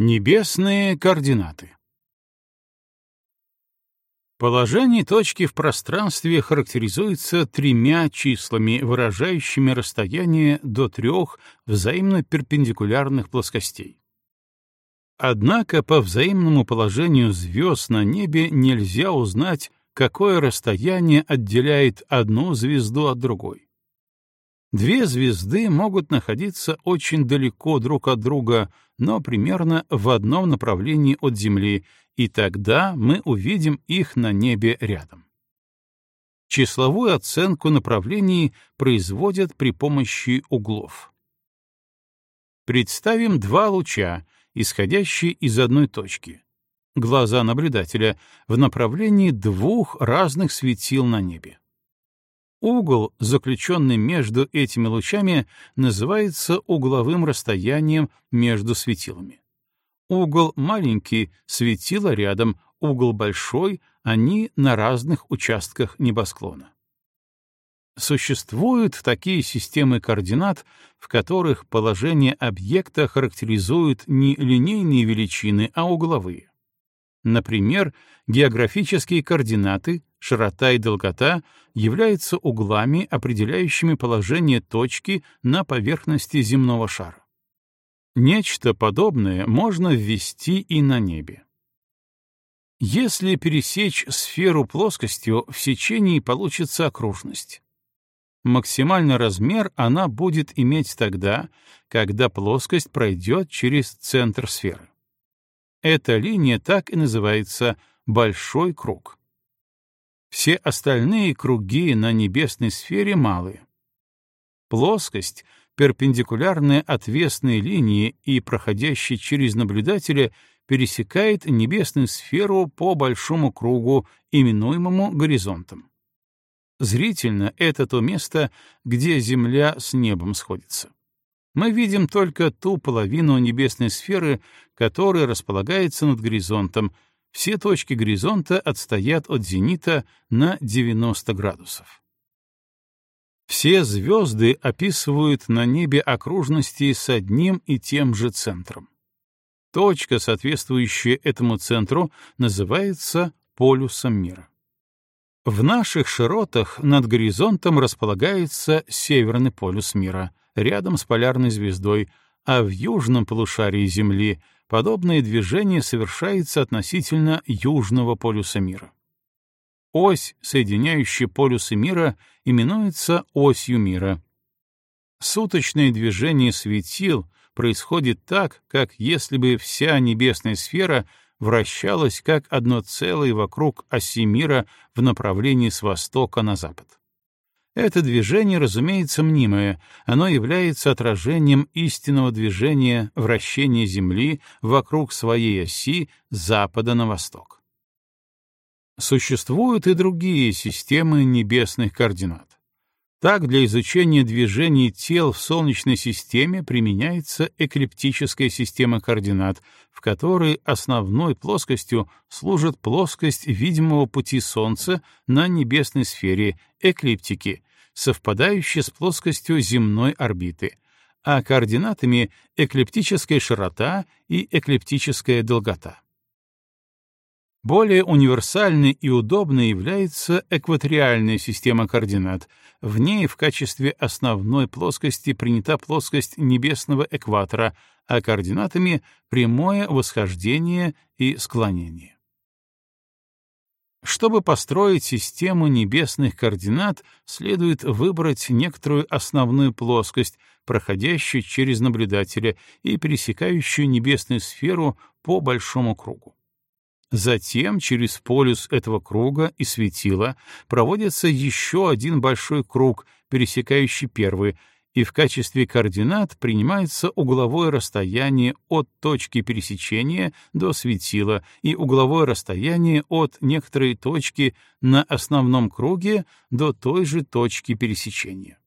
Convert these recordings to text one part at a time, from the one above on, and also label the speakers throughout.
Speaker 1: Небесные координаты Положение точки в пространстве характеризуется тремя числами, выражающими расстояние до трех взаимно перпендикулярных плоскостей. Однако по взаимному положению звезд на небе нельзя узнать, какое расстояние отделяет одну звезду от другой. Две звезды могут находиться очень далеко друг от друга, но примерно в одном направлении от Земли, и тогда мы увидим их на небе рядом. Числовую оценку направлений производят при помощи углов. Представим два луча, исходящие из одной точки, глаза наблюдателя, в направлении двух разных светил на небе. Угол, заключенный между этими лучами, называется угловым расстоянием между светилами. Угол маленький, светило рядом, угол большой, они на разных участках небосклона. Существуют такие системы координат, в которых положение объекта характеризуют не линейные величины, а угловые. Например, географические координаты, широта и долгота, являются углами, определяющими положение точки на поверхности земного шара. Нечто подобное можно ввести и на небе. Если пересечь сферу плоскостью, в сечении получится окружность. Максимальный размер она будет иметь тогда, когда плоскость пройдет через центр сферы. Эта линия так и называется «большой круг». Все остальные круги на небесной сфере малые. Плоскость, перпендикулярная отвесной линии и проходящая через наблюдателя, пересекает небесную сферу по большому кругу, именуемому горизонтом. Зрительно это то место, где Земля с небом сходится мы видим только ту половину небесной сферы, которая располагается над горизонтом. Все точки горизонта отстоят от зенита на 90 градусов. Все звезды описывают на небе окружности с одним и тем же центром. Точка, соответствующая этому центру, называется полюсом мира. В наших широтах над горизонтом располагается северный полюс мира — рядом с полярной звездой, а в южном полушарии Земли подобное движение совершается относительно южного полюса мира. Ось, соединяющая полюсы мира, именуется осью мира. Суточное движение светил происходит так, как если бы вся небесная сфера вращалась как одно целое вокруг оси мира в направлении с востока на запад. Это движение, разумеется, мнимое, оно является отражением истинного движения вращения Земли вокруг своей оси запада на восток. Существуют и другие системы небесных координат. Так, для изучения движений тел в Солнечной системе применяется эклиптическая система координат, в которой основной плоскостью служит плоскость видимого пути Солнца на небесной сфере, эклиптики, совпадающие с плоскостью земной орбиты, а координатами — эклиптическая широта и эклиптическая долгота. Более универсальной и удобной является экваториальная система координат. В ней в качестве основной плоскости принята плоскость небесного экватора, а координатами — прямое восхождение и склонение. Чтобы построить систему небесных координат, следует выбрать некоторую основную плоскость, проходящую через наблюдателя и пересекающую небесную сферу по большому кругу. Затем через полюс этого круга и светила проводится еще один большой круг, пересекающий первый, и в качестве координат принимается угловое расстояние от точки пересечения до светила и угловое расстояние от некоторой точки на основном круге до той же точки пересечения.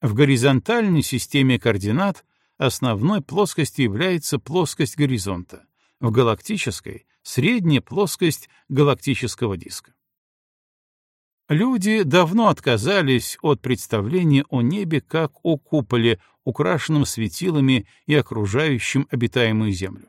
Speaker 1: В горизонтальной системе координат основной плоскостью является плоскость горизонта, в галактической — средняя плоскость галактического диска. Люди давно отказались от представления о небе как о куполе, украшенном светилами и окружающем обитаемую землю.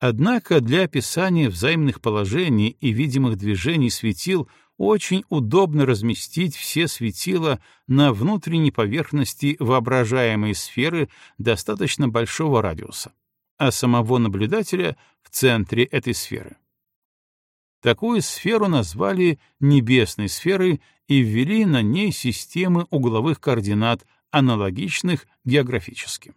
Speaker 1: Однако для описания взаимных положений и видимых движений светил очень удобно разместить все светила на внутренней поверхности воображаемой сферы достаточно большого радиуса, а самого наблюдателя в центре этой сферы. Такую сферу назвали небесной сферой и ввели на ней системы угловых координат, аналогичных географическим.